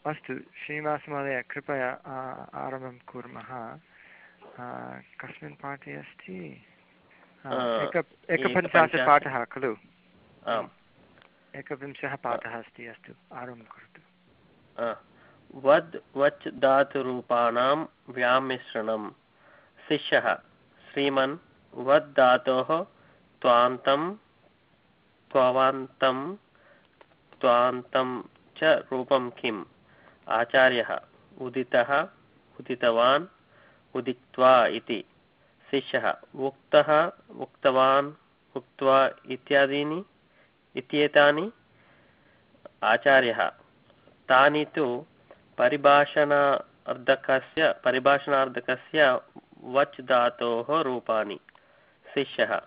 अस्तु श्रीनिवासमहोदय कृपया आरम्भं कुर्मः। कस्मिन् पाठे अस्ति? एक एकपञ्चाशत् पाठः खलु? एकविंशः पाठः अस्ति अस्तु आरम्भं करोतु वद् वच् धातुरूपाणां व्यामिश्रणं। शिष्यः श्रीमन् वद् धातोः त्वान्तं त्वान्तं त्वान्तं च रूपं किम्? आचार्यः उदितः, उदितवान्, उदित्वा इति। शिष्यः, उक्तः, उक्तवान्, उक्त्वा इत्यादीनि, इत्येतानि। आचार्यः, तानि तु परिभाषणार्धकस्य परिभाषणार्धकस्य वच् धातोः रूपाणि। शिष्यः,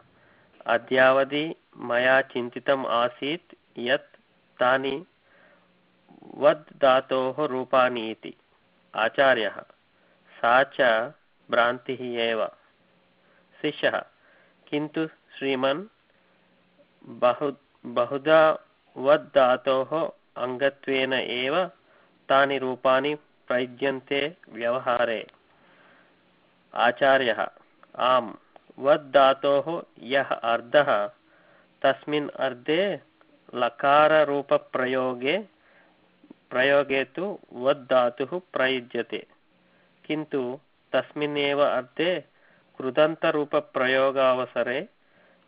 अद्यावधि मया चिन्तितम् आसीत् यत् तानि वद् धातोः रूपाणि इति। आचार्यः, सा च भ्रान्तिः एव। शिष्यः, किन्तु श्रीमन् बहु, बहुधा वद् धातोः अङ्गत्वेन एव तानि रूपाणि प्रयुज्यन्ते व्यवहारे। आचार्यः, आम् वद् धातोः यः अर्थः तस्मिन् अर्थे लकाररूपप्रयोगे प्रयोगे तु वद् धातुः प्रयुज्यते। किन्तु तस्मिन्नेव अर्थे कृदन्तरूपप्रयोगावसरे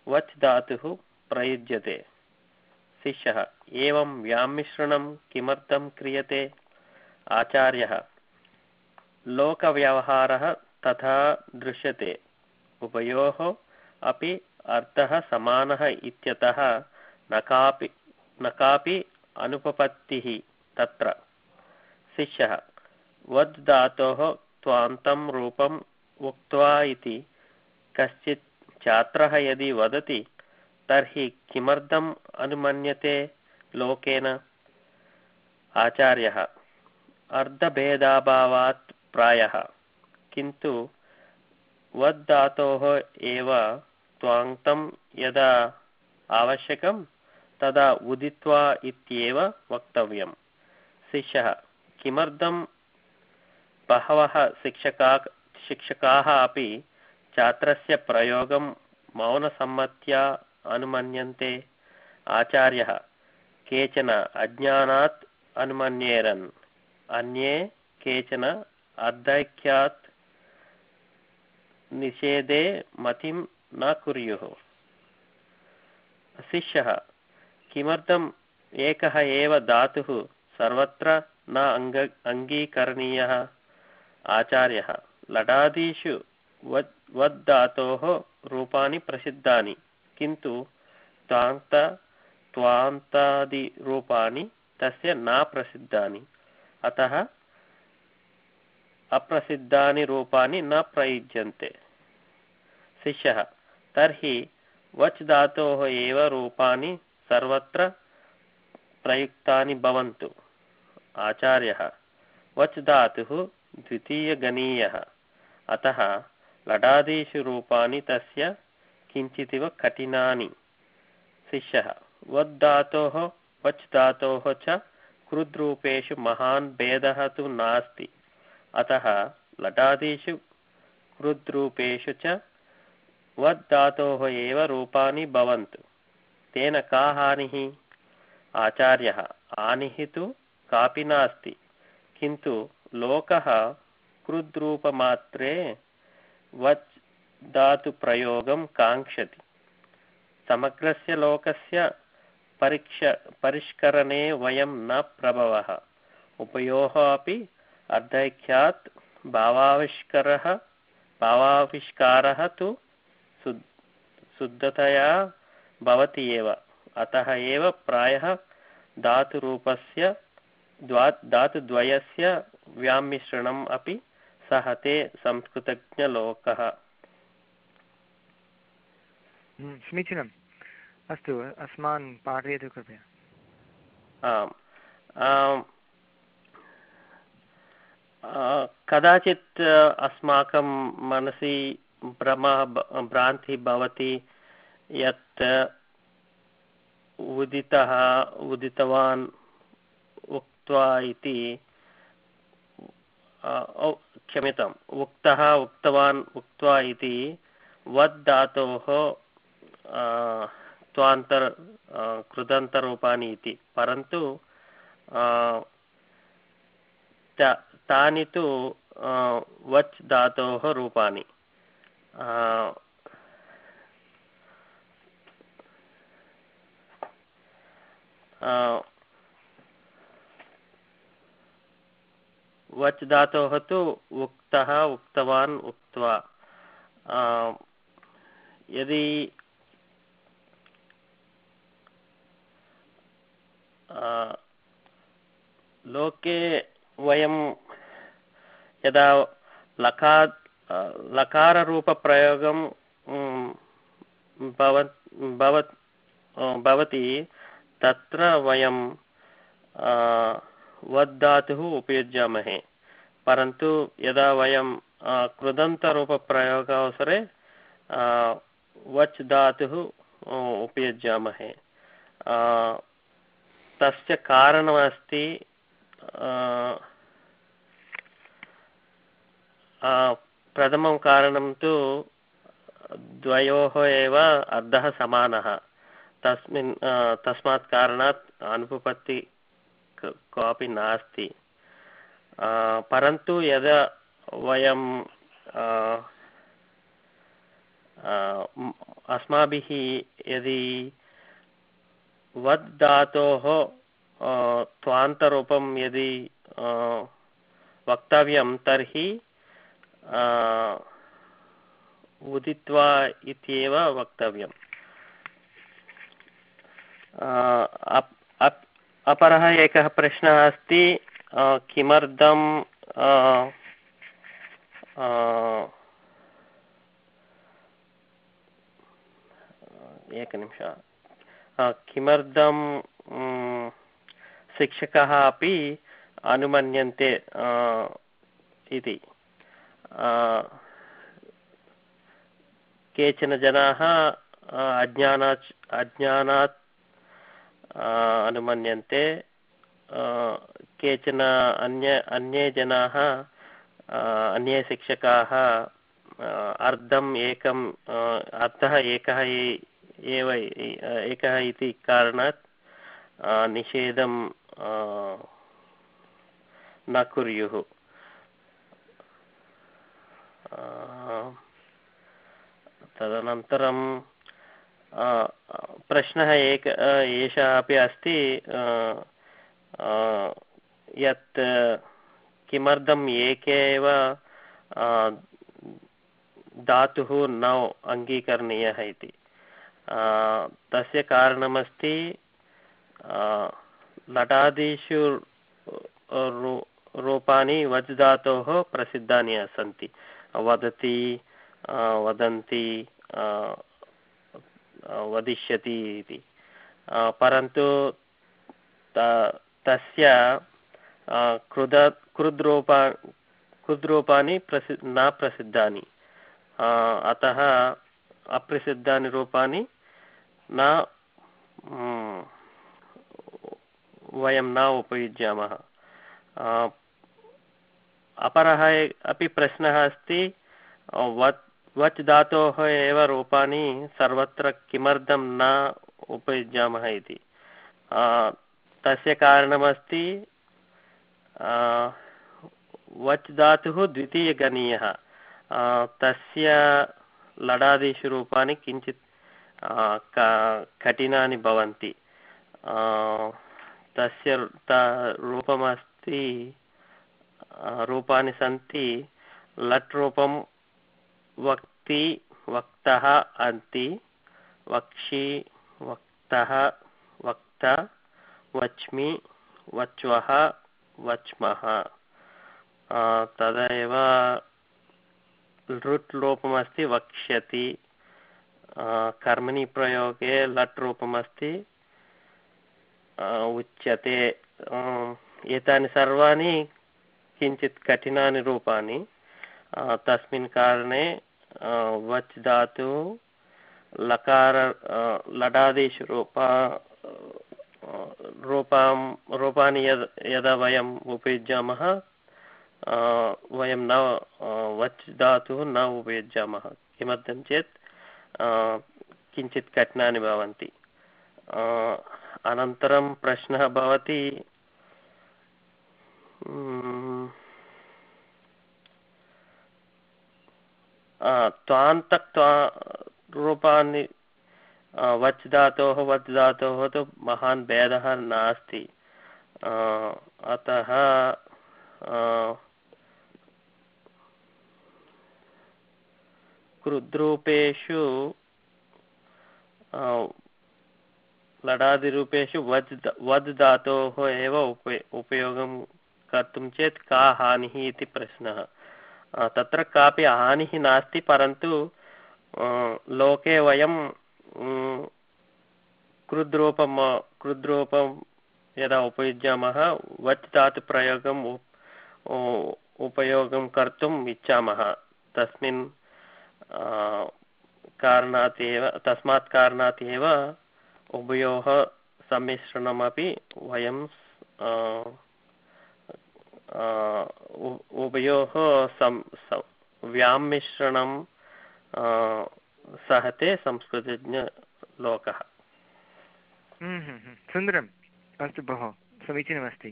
वच् धातुः प्रयुज्यते। शिष्यः, एवं व्यामिश्रणं किमर्थं क्रियते? आचार्यः, लोकव्यवहारः तथा दृश्यते। उभयोः अपि अर्थः समानः न कापि न कापि अनुपपत्तिः। तत्र शिष्यः वद् धातोः त्वान्तं रूपम् उक्त्वा इति कश्चित् छात्रः यदि वदति तर्हि किमर्थम् अनुमन्यते लोकेन आचार्यः अर्धभेदाभावात् प्रायः किन्तु वद्धातोः एव त्वाङ्क्तं यदा आवश्यकं तदा उदित्वा इत्येव वक्तव्यं शिष्यः। किमर्थं बहवः शिक्षका, शिक्षकाः अपि छात्रस्य प्रयोगं मौनसम्मत्या अनुमन्यन्ते? आचार्यः, केचन अज्ञानात् अनुमन्येरन्? अन्ये केचन अर्धैक्यात् निषेधे मतिं न कुर्युः। शिष्यः, किमर्थम् एकः एव धातुः सर्वत्र न अङ्ग अङ्गीकरणीयः आचार्यः। लडादिषु वद्, वद्धातोः रूपाणि प्रसिद्धानि, किन्तु त्वान्त त्वान्तादिरूपाणि तस्य न प्रसिद्धानि। अतः अप्रसिद्धानि रूपाणि न प्रयुज्यन्ते। शिष्यः, तर्हि वच् धातोः एव रूपाणि सर्वत्र प्रयुक्तानि भवन्तु। आचार्यः। वच् धातुः द्वितीयगणीयः। अतः लडादिषु रूपाणि तस्य किञ्चिदिव कठिनानि। शिष्यः वद्धातोः वच् धातोः च कृद्रूपेषु महान् भेदः तु नास्ति। अतः लटादिषु कृद्रूपेषु च वद्धातोः एव रूपाणि भवन्तु। तेन का हानिः? आचार्यः, हानिः तु कापि नास्ति। किन्तु लोकः कृद्रूपमात्रे वच् धातुप्रयोगं काङ्क्षति। समग्रस्य लोकस्य परीक्ष, परिष्करणे वयं न प्रभवः। उभयोः अपि अर्धैक्यात् भावाविष्करः, भावाविष्कारः तु शुद्धतया भवति एव। अतः एव प्रायः धातुरूपस्य द्वा धातुद्वयस्य व्यामिश्रणम् अपि सहते संस्कृतज्ञलोकः। हम्म, समीचीनम्। अस्तु अस्मान् पाठयतु कृपया। आम्। कदाचित् अस्माकं मनसि भ्रमः भ्रान्तिः भवति यत् उदितः उदितवान् उक्त्वा इति क्षम्यताम्, उक्तः उक्तवान्, उक्त्वा इति वद् धातोः त्वान्तर कृदन्तरूपाणि इति। परन्तु तानि तु वच् धातोः रूपाणि। वच् धातोः तु उक्तः उक्तवान् उक्त्वा। यदि लोके वयं यदा लका लकाररूपप्रयोगं भवत् तत्र वयं वद्धातुः उपयुज्यामहे। परन्तु यदा वयं कृदन्तरूपप्रयोगावसरे वच् धातुः उपयुज्यामहे। तस्य कारणमस्ति प्रथमं कारणं तु द्वयोः एव अर्थः समानः। तस्मिन् तस्मात् कारणात् अनुपपत्ति कोऽपि नास्ति। परन्तु यदा वयं अस्माभिः यदि वद् धातोः त्वान्तरूपं यदि वक्तव्यं तर्हि उदित्वा इत्येव वक्तव्यम्। अपरः एकः प्रश्नः अस्ति किमर्थं एकनिमिष किमर्थं शिक्षकाः अपि अनुमन्यन्ते इति। केचन जनाः अज्ञानात् अज्ञानात् अनुमन्यन्ते केचन अन्य अन्ये जनाः अन्ये शिक्षकाः अर्धम् एकम् अर्थः एकः एव एकः इति कारणात् निषेधं न कुर्युः। तदनन्तरं प्रश्नः एक एषः अपि अस्ति यत् किमर्थम् एके एव धातुः न अङ्गीकरणीयः इति। तस्य कारणमस्ति लटादिषु रूपाणि वज् धातोः प्रसिद्धानि सन्ति। वदति वदन्ति वदिष्यति इति। परन्तु तस्य कृद कृद्रूपा कृद्रूपाणि प्रसि, न प्रसिद्धानि। अतः अप्रसिद्धानि रूपाणि न वयं न उपयुज्यामः। अपरः अपि प्रश्नः अस्ति वत् वच् धातोः एव रूपाणि सर्वत्र किमर्थं न उपयुज्यामः इति। तस्य कारणमस्ति वच् धातुः द्वितीयगणीयः। तस्य लडादिषु रूपाणि किञ्चित् कठिनानि भवन्ति। तस्य रूपमस्ति रूपाणि सन्ति लट् रूपं वक्ति, वक्तः, अन्ति, वक्षि, वक्तः, वक्त, वच्मि, वच्वः, वच्मः। तदेव लृट् रूपमस्ति वक्ष्यति कर्मणि प्रयोगे लट् रूपमस्ति उच्यते। एतानि सर्वाणि किञ्चित् कठिनानि रूपाणि। तस्मिन् कारणे वच् धातु, लकार लडादिषु रूपा रूपां रूपाणि यद्, यदा वयम् उपयुज्यामः वयं न वच् धातुः न उपयुज्यामः। किमर्थं चेत् किञ्चित् कठिनानि भवन्ति। अनन्तरं प्रश्नः भवति त्वान्तक्त्वा रूपाणि वच् धातोः वच् धातोः तु महान् भेदः नास्ति अतः कृद्रूपेषु लडादिरूपेषु वज् वद् धातोः एव उप उपयोगं कर्तुं चेत् का हानिः इति प्रश्नः तत्र कापि हानिः नास्ति, परन्तु लोके वयं कृद्रूपं कृद्रूपं यदा उपयुज्यामः, वच् धातुप्रयोगम् उपयोगं कर्तुम् इच्छामः। तस्मिन् कारणात् एव, तस्मात् कारणात् एव उभयोः सम्मिश्रणमपि वयं उभयोः सं व्याम्मिश्रणं सहते संस्कृतज्ञलोकः हम्म, हम्म। सुन्दरम् अस्तु बहु समीचीनमस्ति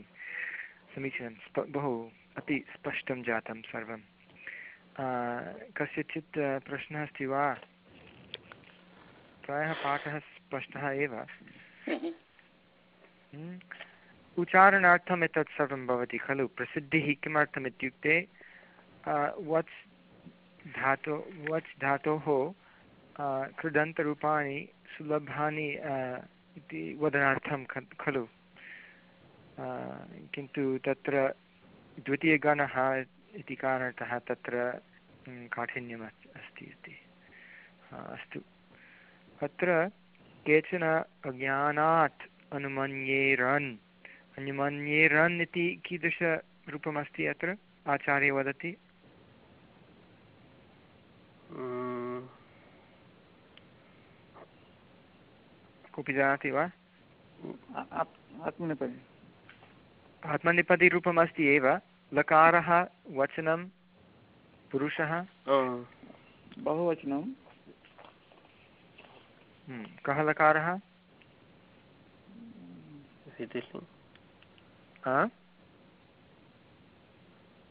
समीचीनं बहु अति स्पष्टं जातं सर्वं कस्यचित् प्रश्नः अस्ति वा प्रायः पाठः स्पष्टः एव हम्म। उच्चारणार्थम् एतत् सर्वं भवति, खलु? प्रसिद्धिः किमर्थम् इत्युक्ते वच् धातो वच् धातोः कृदन्तरूपाणि सुलभानि इति वदनार्थं खलु? किन्तु तत्र द्वितीयगणः इति कारणतः तत्र काठिन्यम् अस्ति इति। अस्तु। अत्र केचन अज्ञानात् अनुमन्येरन्। अनुमन्येरन् इति कीदृशरूपमस्ति अत्र आचार्य वदति कोऽपि जानाति वा आत्मनेपदी आत्मनेपदीरूपम् अस्ति एव लकारः वचनं पुरुषः बहुवचनं कः लकारः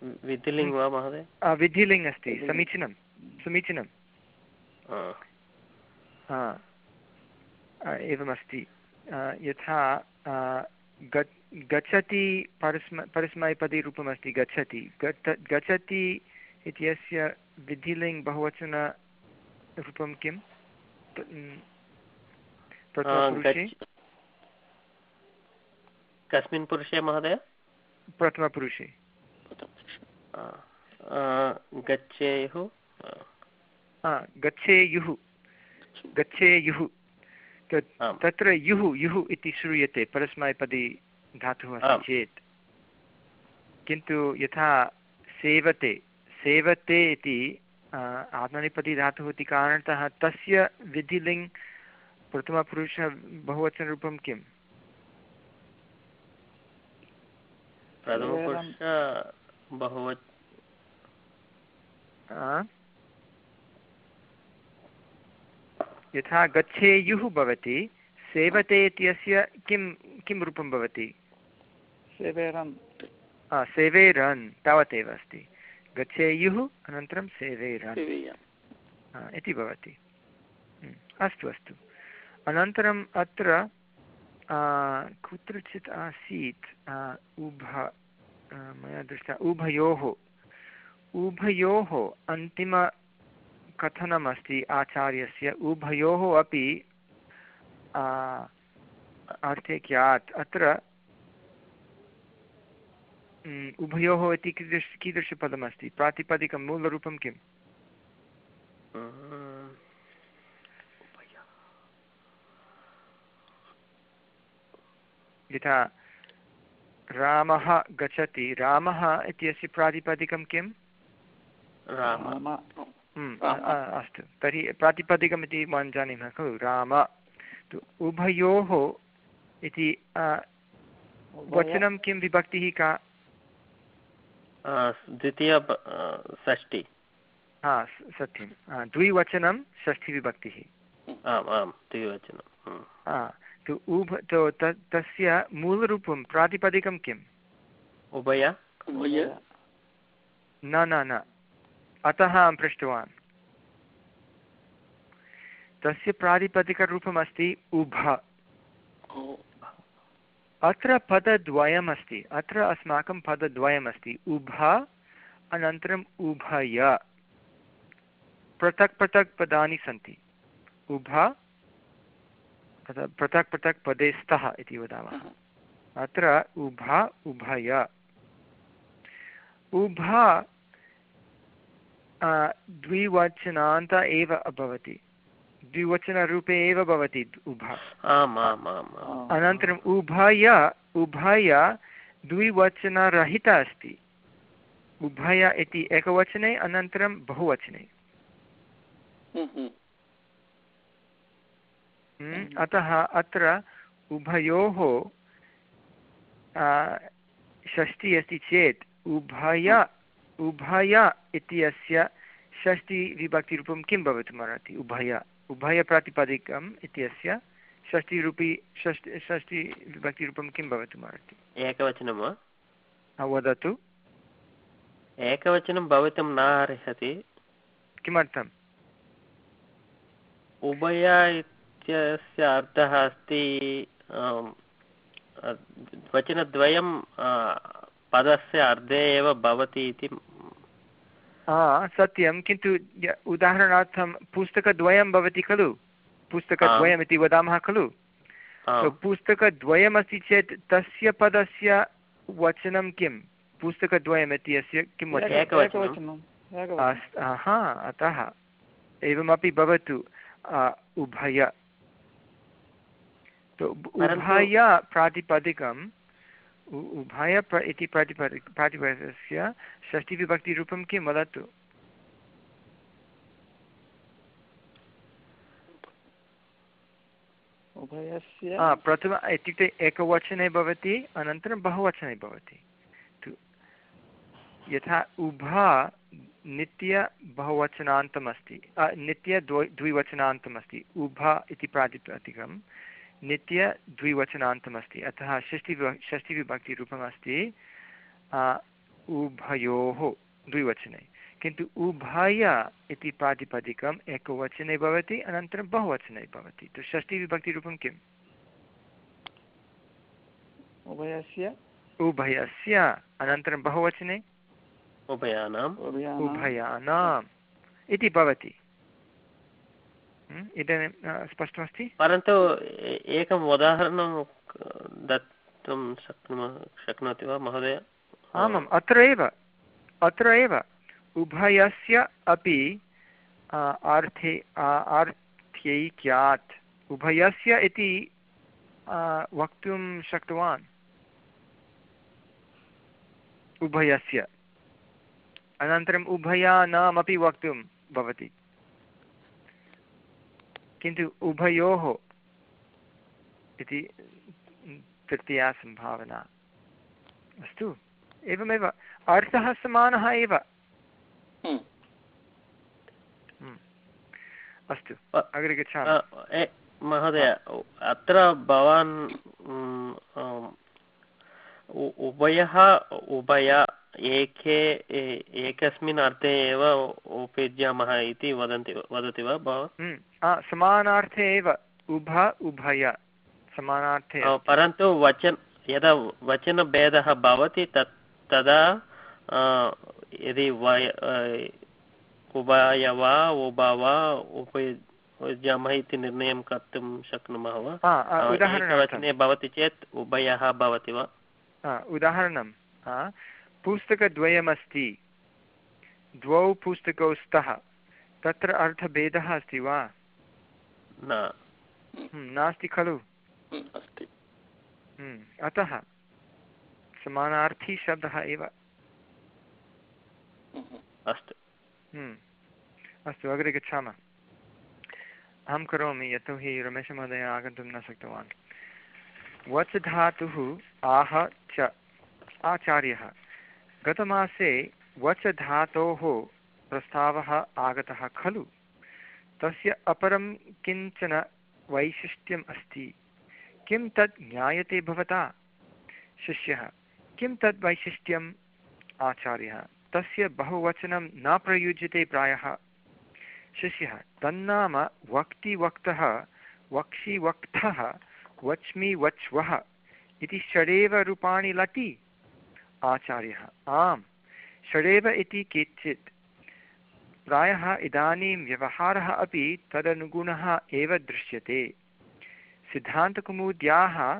विधिलिङ्ग् वा महोदय? विधिलिङ्ग् अस्ति समीचीनं समीचीनं एवमस्ति। यथा गच्छति परस्म परस्मैपदीरूपमस्ति गच्छति। गच्छति इत्यस्य विधिलिङ्ग् बहुवचनरूपं किं कस्मिन् पुरुषे महोदय? प्रथमपुरुषे। गच्छेयुः? गच्छेयुः। गच्छेयुः। तत्र युः युः इति श्रूयते। परस्मैपदी धातुः अस्ति चेत्। किन्तु यथा सेवते सेवते इति आत्मनेपदी धातुः इति कारणतः तस्य विधिलिङ्ग् प्रथमपुरुषः बहुवचनरूपं किम्? यथा गच्छेयुः भवति सेवते इत्यस्य किं किं रूपं भवति? सेवेरन्। सेवेरन् तावदेव अस्ति। गच्छेयुः अनन्तरं सेवेरन्। इति भवति। हम्म, अस्तु अस्तु। अनन्तरम् अत्र कुत्रचित् आसीत् उभ मया दृष्टा उभयोः उभयोः अन्तिमकथनमस्ति आचार्यस्य उभयोः अपि अर्थे क्यात् अत्र उभयोः इति कीदृश कीदृशपदमस्ति प्रातिपदिकं मूलरूपं किम् यथा रामः गच्छति। रामः इत्यस्य प्रातिपदिकं किम्? अस्तु। तर्हि प्रातिपदिकमिति वयं जानीमः खलु? राम। उभयोः इति वचनं किं विभक्तिः का? द्वितीय षष्टि हा सत्यं। द्विवचनं षष्ठीविभक्तिः। आम् आम् द्विवचनं। तु उभ तो तस्य मूलरूपं प्रातिपदिकं किम्? उभय। न न न। अतः अहं पृष्टवान्। तस्य प्रातिपदिकरूपमस्ति उभ। अत्र पदद्वयमस्ति। अत्र अस्माकं पदद्वयमस्ति। उभ अनन्तरम् उभय। पृथक् पृथक् पदानि सन्ति। उभ पृथक् पृथक् पदे स्तः इति वदामः। अत्र उभ उभय। उभ द्विवचनान्त एव भवति द्विवचनरूपे एव भवति उभ। आम् आम् आम् अनन्तरम् उभय उभय द्विवचनरहित अस्ति। उभय इति एकवचने अनन्तरं बहुवचने। हम्म, अतः अत्र उभयोः षष्ठी अस्ति चेत् उभय उभय इत्यस्य षष्टिविभक्तिरूपं किं भवितुमर्हति उभय उभयप्रातिपदिकम् इत्यस्य षष्टिरूपी षष्टि षष्टिविभक्तिरूपं किं भवितुमर्हति एकवचनं वा? वदतु। एकवचनं भवितुं न अर्हति किमर्थम्? उभय इत्यस्य अर्थः अस्ति वचनद्वयं पदस्य अर्धे एव भवति इति। सत्यं किन्तु उदाहरणार्थं पुस्तकद्वयं भवति खलु? पुस्तकद्वयम् इति वदामः खलु? पुस्तकद्वयमस्ति चेत् तस्य पदस्य वचनं किं? पुस्तकद्वयम् इत्यस्य किं हा अतः एवमपि भवतु उभय। उभय प्रातिपदिकं उभय प्र इति प्रातिपदि प्रातिपदस्य षष्टिविभक्तिरूपं किं वदतु? प्रथम इत्युक्ते एकवचने भवति अनन्तरं बहुवचने भवति। यथा उभा नित्य बहुवचनान्तमस्ति नित्य द्वि द्विवचनान्तमस्ति उभा इति प्रातिपदिकं नित्य द्विवचनान्तमस्ति। अतः षष्टिविभ षष्टिविभक्तिरूपमस्ति उभयोः द्विवचने। किन्तु उभय इति प्रातिपदिकम् एकवचने भवति अनन्तरं बहुवचने भवति। तु षष्टिविभक्तिरूपं किम्? उभयस्य? उभयस्य अनन्तरं बहुवचने? उभयानाम्। उभयानाम्। इति भवति। इदानीं स्पष्टमस्ति? परन्तु एकम् उदाहरणं दातुं शक्नुमः शक्नोति वा महोदय? आमाम् अत्र एव अत्र एव उभयस्य अपि आर्थे आर्थ्यैक्यात् उभयस्य इति वक्तुं शक्तवान्। उभयस्य। अनन्तरम् उभयानामपि वक्तुं भवति। किन्तु उभयोः इति तृतीया सम्भावना अस्तु एवमेव अर्थः समानः एव हम्म। हम्म। अस्तु अग्रे गच्छामि महोदय अत्र भवान् उभयः उभय एके एकस्मिन् अर्थे एव उपयुज्यामः इति वदन्ति वदति वा भवान् हम्म, समानार्थे एव। उभ उभय। समानार्थे परन्तु वचन यदा वचनभेदः भवति तत् तदा यदि वय उभय वा उभ वा उपयुज्यामः इति निर्णयं कर्तुं शक्नुमः वा? एकवचने भवति चेत् उभयः भवति वा? उदाहरणं। पुस्तकद्वयमस्ति। द्वौ पुस्तकौ स्तः। तत्र अर्थभेदः अस्ति वा? हम्म, नास्ति खलु। अस्ति। हम्म, अतः समानार्थी शब्दः एव। अस्तु। हम्म, अस्तु अग्रे गच्छामः। अहं करोमि यतोहि रमेशमहोदय आगन्तुं न शक्तवान्। वच् धातुः आह च आचार्यः। गतमासे वच धातोः प्रस्तावः आगतः खलु? तस्य अपरं किंचन वैशिष्ट्यम् अस्ति। किं तत् ज्ञायते भवता? शिष्यः, किं तद् वैशिष्ट्यम्? आचार्यः, तस्य बहुवचनं न प्रयुज्यते प्रायः। शिष्यः, तन्नाम वक्ति वक्तः वक्षि वक्तः वच्मि वच्वः इति षडेव रूपाणि लटि आचार्यः। आम्, षडेव इति केचित्। प्रायः इदानीं व्यवहारः अपि तदनुगुणः एव दृश्यते। सिद्धान्तकुमुद्याः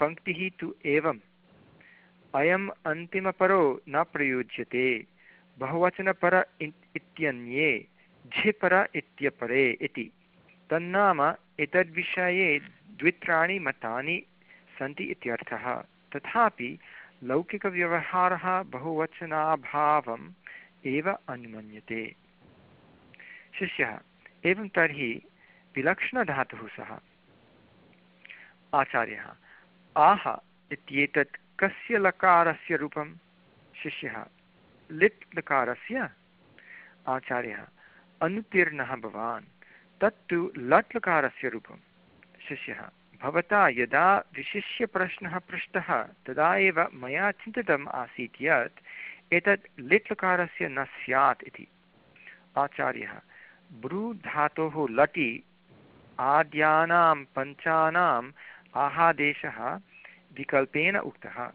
पङ्क्तिः तु एवम्। अयम् अन्तिमपरो न प्रयुज्यते। बहुवचनपर इत्यन्ये, झिपर इत्यपरे इति। तन्नाम एतद्विषये द्वित्राणि मतानि सन्ति इत्यर्थः। तथापि लौकिकव्यवहारः बहुवचनाभावम् एव अनुमन्यते। शिष्यः, एवं तर्हि विलक्षणधातुः सः। आचार्यः, आह, इत्येतत् कस्य लकारस्य रूपं शिष्यः लिट् लकारस्य? आचार्यः अनुतीर्णः भवान्, तत्तु लट् लकारस्य रूपं शिष्यः भवता यदा विशिष्य प्रश्नः पृष्टः, तदा एव मया चिन्तितम् आसीत् यत् एतत् लिट् लकारस्य न स्यात् इति। आचार्यः, ब्रूधातोः लटि आद्यानां पञ्चानाम् आहादेशः विकल्पेन उक्तः।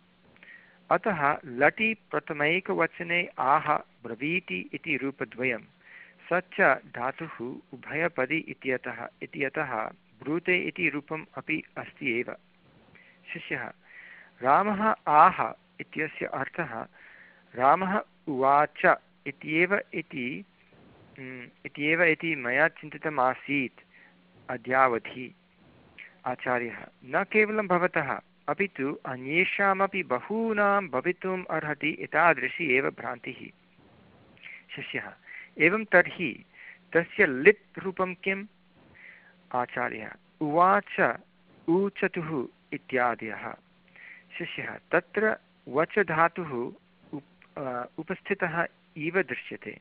अतः लटि प्रथमैकवचने आह ब्रवीति इति रूपद्वयं स च धातुः उभयपदि इत्यतः इत्यतः ब्रूते इति रूपम् अपि अस्ति एव। शिष्यः, रामः आह इत्यस्य अर्थः, रामः उवाच इत्येव इति इत्येव इति मया चिन्तितम् आसीत् अद्यावधि। आचार्यः, न केवलं भवतः, अपि तु अन्येषामपि बहूनां भवितुम् अर्हति एतादृशी एव भ्रान्तिः। शिष्यः, एवं तर्हि, तस्य लिट् रूपं किम्? आचार्यः उवाच ऊचतुः इत्यादयः। शिष्यः तत्र वच धातुः उप उपस्थितः इव दृश्यते।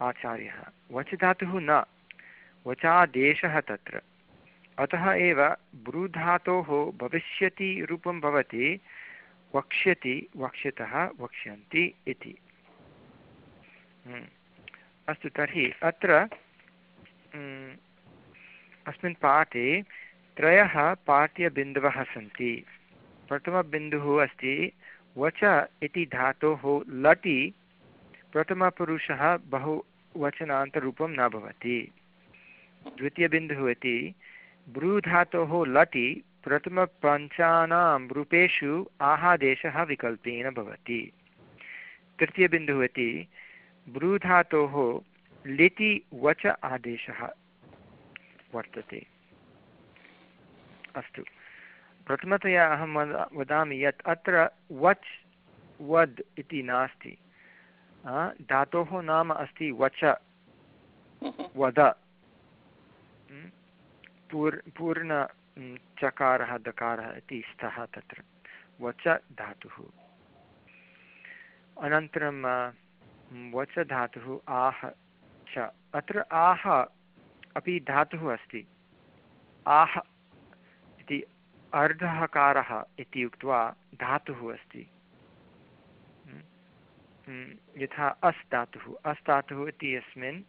आचार्यः वच धातुः न वचादेशः तत्र। अतः एव ब्रूधातोः भविष्यति रूपं भवति वक्ष्यति वक्ष्यतः वक्ष्यन्ति इति। हम्म। अस्तु तर्हि अत्र हम्म, अस्मिन् पाठे त्रयः पाठ्यबिन्दवः सन्ति। प्रथमबिन्दुः अस्ति, वच इति धातोः लटि। प्रथमपुरुषः बहुवचनान्तरूपं न भवति। द्वितीयबिन्दुः इति, ब्रूधातोः लटि प्रथमपञ्चानां रूपेषु आहादेशः विकल्पेन भवति। तृतीयबिन्दुः इति, ब्रूधातोः लिटि वच आदेशः। वर्तते। अस्तु। प्रथमतया अहं वद, वदामि यत् अत्र वच्, वद् इति नास्ति। धातोः नाम अस्ति वच, वद। पूर्, पूर्ण चकारः, दकारः इति स्तः तत्र। वच धातुः। अनन्तरं वच धातुः आह, च। अत्र आह अपि धातुः अस्ति। आह इति अर्धहकारः इति उक्त्वा धातुः अस्ति। यथा अस् धातुः। अस् धातुः इति अस्मिन्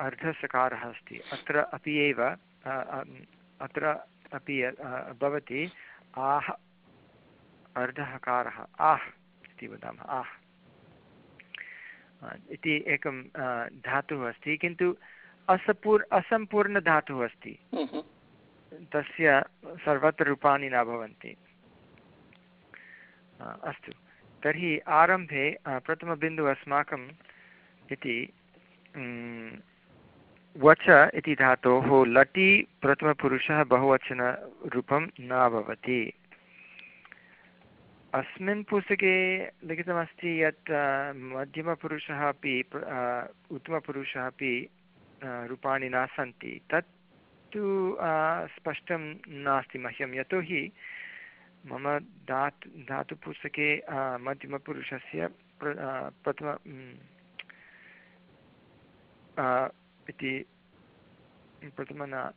अर्धसकारः अस्ति। अत्र अपि एव अत्र अपि भवति आह अर्धहकारः आह् इति वदामः, आह्। इति एकं धातुः अस्ति, किन्तु असपूर् असम्पूर्णधातुः अस्ति। तस्य सर्वत्र रूपाणि न भवन्ति। अस्तु। तर्हि आरम्भे प्रथमबिन्दुः अस्माकम् इति वच इति धातोः लटि प्रथमपुरुषः बहुवचनरूपं न भवति। अस्मिन् पुस्तके लिखितमस्ति यत् मध्यमपुरुषः अपि उत्तमपुरुषः अपि रूपाणि न सन्ति। तत् तु स्पष्टं नास्ति मह्यं। यतोहि मम धातु, धातुपुस्तके मध्यमपुरुषस्य प्र प्रथम इति, प्रथम न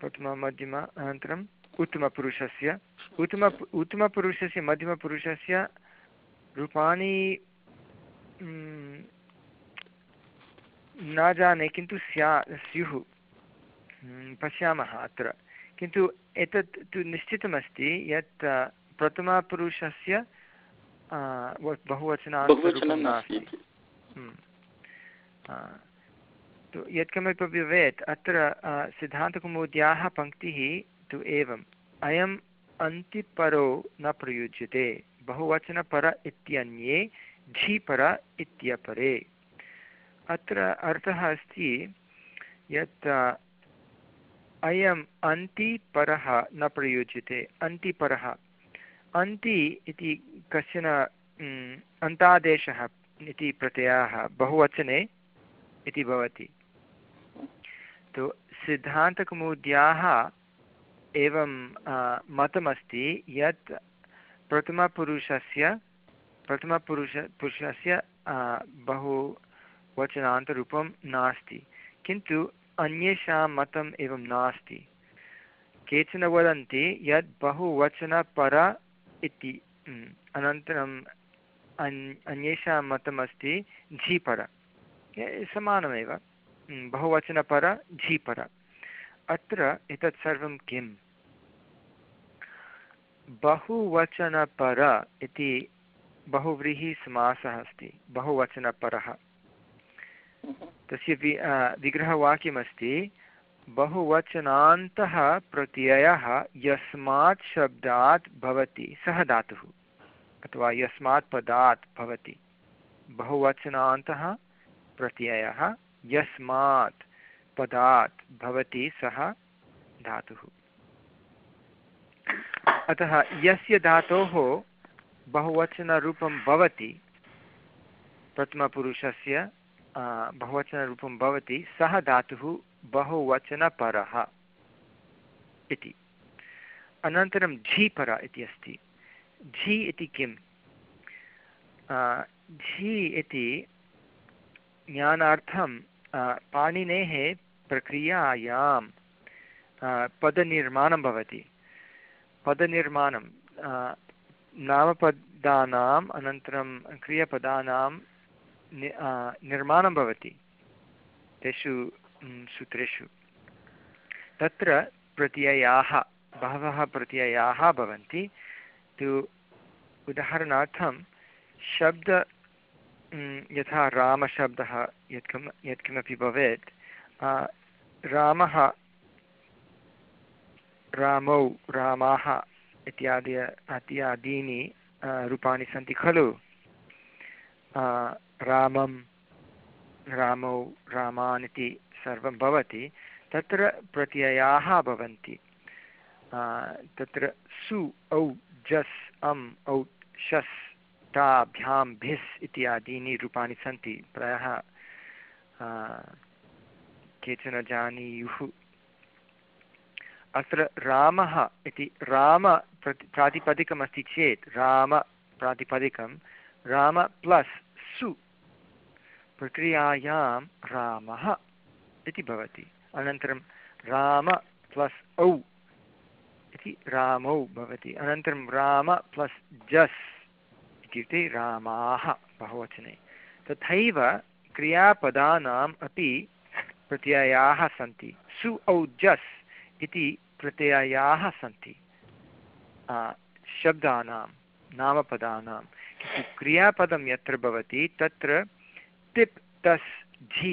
प्रथममध्यम अनन्तरम् उत्तमपुरुषस्य। उत्तम, उत्तमपुरुषस्य, मध्यमपुरुषस्य रूपाणि न जाने किन्तु स्या स्युः। पश्यामः अत्र। किन्तु एतत् तु निश्चितमस्ति यत् प्रथमपुरुषस्य बहुवचनान्तरूपं नास्ति। तु यत्किमपि भवेत् अत्र सिद्धान्तकुमुद्याः पङ्क्तिः तु एवम्। अयम् अन्तिपरो न प्रयुज्यते। बहुवचनपर इत्यन्ये झीपर इत्यपरे। अत्र अर्थः अस्ति यत् अयम् अन्तिपरः न प्रयुज्यते अन्तिपरः अन्ति इति कश्चन अन्तादेशः इति प्रत्ययः बहुवचने इति भवति। तु सिद्धान्तकौमुद्याः एवं मतमस्ति यत् प्रथमपुरुषस्य, प्रथमपुरुष, पुरुषस्य बहु वचनान्तरूपं नास्ति। किन्तु अन्येषां मतम् एवं नास्ति। केचन वदन्ति यत् बहुवचनपर इति। अनन्तरम् अन्, अन्येषां मतमस्ति झीपर। समानमेव। बहुवचनपर झीपर। अत्र एतत् सर्वं किम्? बहुवचनपर इति बहुव्रीहिसमासः अस्ति। बहुवचनपरः। तस्य वि विग्रहवाक्यमस्ति, बहुवचनान्तः प्रत्ययः यस्मात् शब्दात् भवति, सः धातुः, अथवा यस्मात् पदात् भवति। बहुवचनान्तः प्रत्ययः यस्मात् पदात् भवति, सः धातुः। अतः यस्य धातोः बहुवचनरूपं भवति, प्रथमपुरुषस्य बहुवचनरूपं भवति, सः धातुः बहुवचनपरः इति। अनन्तरं झीपर इति अस्ति। झि इति किं झि इति ज्ञानार्थं पाणिनेः प्रक्रियायां पदनिर्माणं भवति। पदनिर्माणं नामपदानाम्, अनन्तरं क्रियपदानां निर्माणं भवति, तेषु सूत्रेषु। तत्र प्रत्ययाः, बहवः प्रत्ययाः भवन्ति। तु उदाहरणार्थं, शब्द यथा रामशब्दः यत्किं यत्किमपि भवेत् रामः, रामौ, रामाः इत्यादि इत्यादीनि रूपाणि सन्ति खलु। रामं, रामौ रामान् इति सर्वं भवति, तत्र प्रत्ययाः भवन्ति। तत्र सु, औ, जस्, अम्, औ, शस् ताभ्यां भिस् इत्यादीनि रूपाणि सन्ति। प्रायः केचन जानीयुः। अत्र रामः इति, राम प्रति, प्रातिपदिकमस्ति चेत्, राम प्रातिपदिकं, राम प्लस् सु प्रक्रियायां रामः इति भवति। अनन्तरं राम प्लस् औ इति रामौ भवति। अनन्तरं राम प्लस् जस् इत्युक्ते रामाः बहुवचने। तथैव क्रियापदानाम् अपि प्रत्ययाः सन्ति। सु औ जस् इति प्रत्ययाः सन्ति। शब्दानां, नामपदानां। क्रियापदं यत्र भवति, तत्र तिप् तस् झि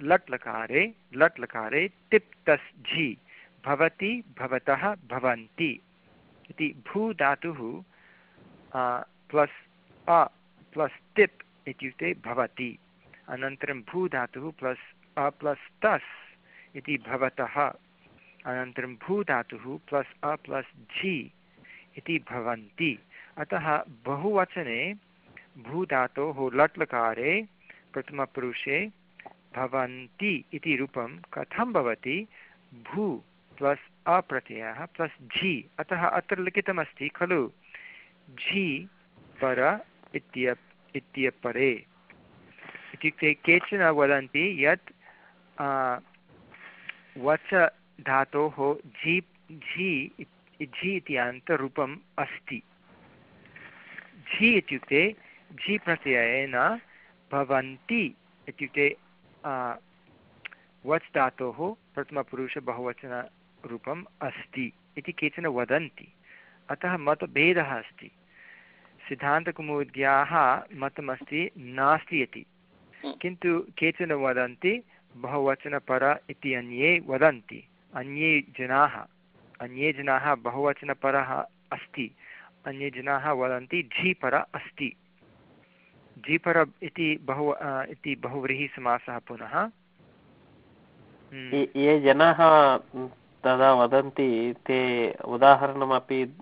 लट् लकारे लट् लकारे तिप् तस् झि भवति, भवतः, भवन्ति। इति भूधातुः प्लस् अ प्लस् तिप् इत्युक्ते भवति। अनन्तरं भूधातुः प्लस्, अ प्लस् तस् इति भवतः। अनन्तरं भूधातुः प्लस्, अ प्लस् झि इति भवन्ति। अतः बहुवचने भूधातोः लट् लकारे प्रथमपुरुषे भवन्ति इति रूपं कथं भवति? भू प्लस् अप्रत्ययः प्लस् झि। अतः अत्र लिखितमस्ति खलु। झि पर इत्य इत्यपरे। इत्युक्ते केचन वदन्ति यत् वच धातोः झि झि झि इति अन्तरूपम् अस्ति। झि इत्युक्ते झि प्रत्ययेन भवन्ति इत्युक्ते वच् धातोः प्रथमपुरुषबहुवचनरूपम् अस्ति इति केचन वदन्ति। अतः मतभेदः अस्ति। सिद्धान्तकुमुद्याः मतमस्ति नास्ति इति। किन्तु केचन वदन्ति, बहुवचनपर इति अन्ये वदन्ति। अन्ये जनाः अन्ये जनाः बहुवचनपरः अस्ति। अन्ये जनाः वदन्ति झीपर अस्ति। जीपर इति बहु इति बहुव्रीहिसमासः पुनः। हम्म। ये जनाः तदा वदन्ति ते उदाहरणमपि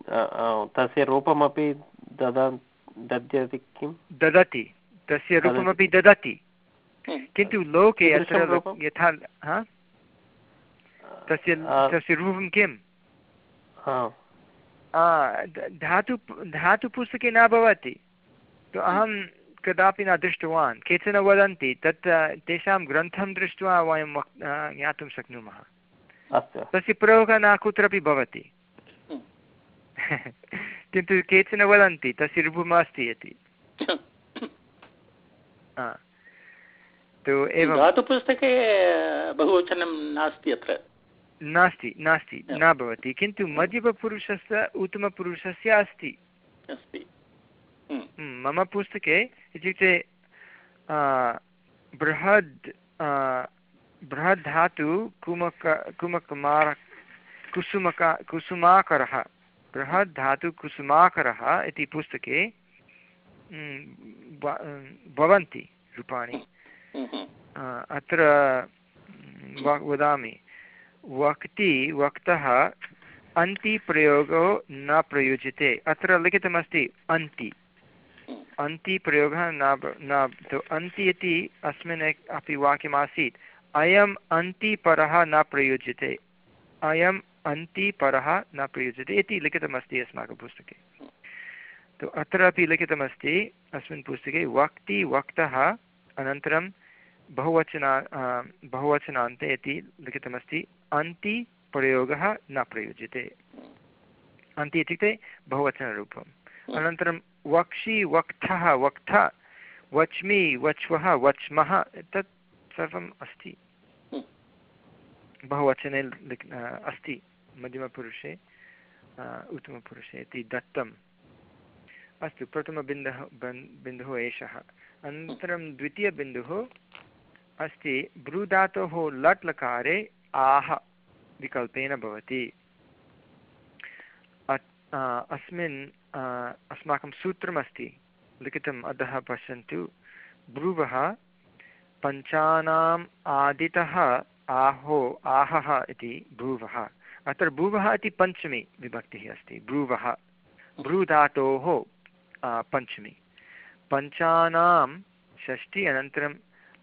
तस्य रूपमपि ददा दद्यति किं ददति। तस्य रूपमपि ददति। किन्तु लोके अत्र यथा तस्य तस्य रूपं किं धातु धातुपुस्तके न भवति। अहं कदापि न दृष्टवान् केचन वदन्ति तत् तेषां ग्रन्थं दृष्ट्वा वयं वक् ज्ञातुं शक्नुमः। तस्य प्रयोगः न कुत्रापि भवति। किन्तु केचन वदन्ति तस्य रूपम् अस्ति इति। तु एवं धातुपुस्तके बहुवचनं नास्ति अत्र। नास्ति नास्ति न भवति। किन्तु मध्यमपुरुषस्य उत्तमपुरुषस्य अस्ति। अस्ति। मम पुस्तके इत्युक्ते बृहद् बृहद् धातु कुमक कुमकुमार कुसुमक कुसुमाकरः बृहद् धातु कुसुमाकरः इति पुस्तके भवन्ति रूपाणि अत्र वदामि वक्ति वक्तः अन्ति प्रयोगो न प्रयुज्यते अत्र लिखितमस्ति अन्ति अन्ति प्रयोगः न न तु अन्ति इति अस्मिन् अपि वाक्यमासीत्। अयम् अन्ति परः न प्रयुज्यते। अयम् अन्ति परः न प्रयुज्यते इति लिखितमस्ति अस्माकं पुस्तके। तु अत्र अपि लिखितमस्ति अस्मिन् पुस्तके वक्ति वक्तः अनन्तरं बहुवचना बहुवचनान्ते इति लिखितमस्ति अन्ति प्रयोगः न प्रयुज्यते। अन्ति इत्युक्ते बहुवचनरूपम्। अनन्तरं वक्षि वक्थः वक्थ, वच्मि वच्वः वच्मः तत् सर्वम् अस्ति। बहुवचने अस्ति मध्यमपुरुषे उत्तमपुरुषे इति दत्तम्। अस्तु, प्रथमबिन्दुः बिन्दुः एषः। अनन्तरं द्वितीयबिन्दुः अस्ति ब्रूधातोः लट् लकारे आह विकल्पेन भवति। अस्मिन् अस्माकं सूत्रमस्ति। लिखितम् अधः पश्यन्तु। ब्रुवः पञ्चानाम् आदितः आहो आहः इति भ्रुवः अत्र भ्रुवः इति पञ्चमी विभक्तिः अस्ति। भ्रुवः भ्रूधातोः पञ्चमी। पञ्चानां षष्टि अनन्तरम्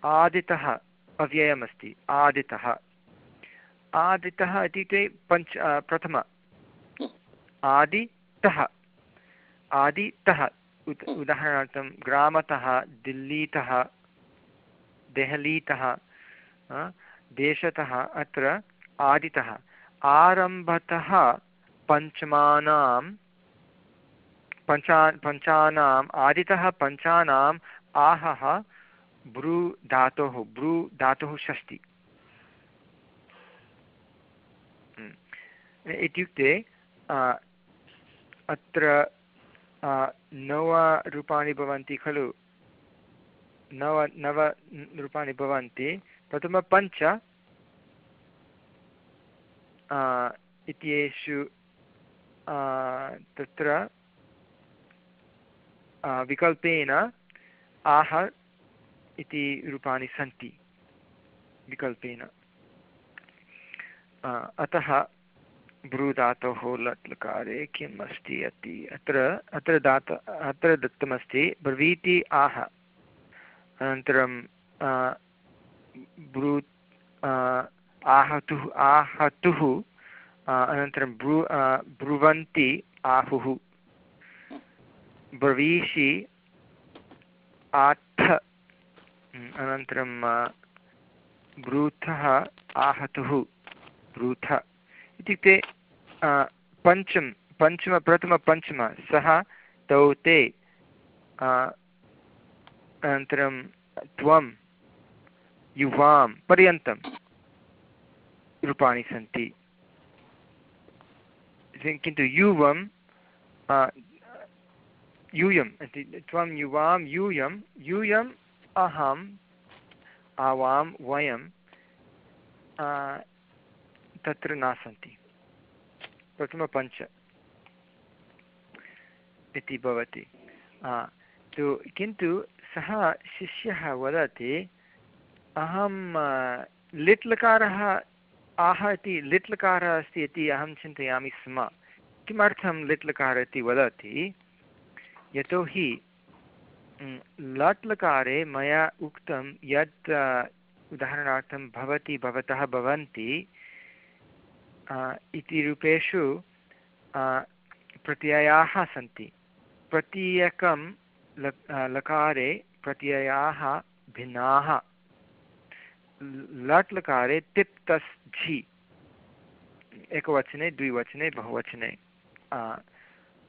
आदितः अव्ययमस्ति। आदितः। आदितः इत्युक्ते पञ्च प्रथम। आदितः आदितः उत् उदाहरणार्थं ग्रामतः दिल्लीतः देहलीतः देशतः अत्र आदितः। आरम्भतः पञ्चमानां पञ्चा पञ्चानाम् आदितः पञ्चानाम् आहः ब्रू धातोः ब्रू धातुः षष्टि इत्युक्ते अत्र नवरूपाणि भवन्ति खलु? नव नव रूपाणि भवन्ति। प्रथमं पञ्च इत्येषु तत्र विकल्पेन आह इति रूपाणि सन्ति। विकल्पेन। अतः भ्रूधातोः लट् लकारे किम् अस्ति अति। अत्र अत्र दात, अत्र दत्तमस्ति, ब्रवीति आह। अनन्तरं ब्रू आहतुः आहतुः अनन्तरं ब्रू ब्रुवन्ति आहुः। ब्रवीषि आठ अनन्तरं ब्रूथः, आहतुः, ब्रूथ। इत्युक्ते पञ्चम पञ्चम प्रथमपञ्चम सः तौ, ते अनन्तरं त्वं, युवां, पर्यन्तं रूपाणि सन्ति। किन्तु युवं यूयम्, इति त्वं, युवां, यूयं, यूयम्, अहम्, आवां, वयं तत्र न सन्ति प्रथमपञ्च इति भवति। तु किन्तु सः शिष्यः वदति, अहं लिट् लकारः आह इति लिट् लकारः अस्ति इति अहं चिन्तयामि स्म। किमर्थं लिट् लकारः इति वदति? यतोहि लट् लकारे मया उक्तं यत् उदाहरणार्थं भवति, भवतः भवन्ति इति रूपेषु प्रत्ययाः सन्ति। प्रत्येकं लकारे प्रत्ययाः भिन्नाः। लट् लकारे तिप् तस् झि एकवचने, द्विवचने, बहुवचने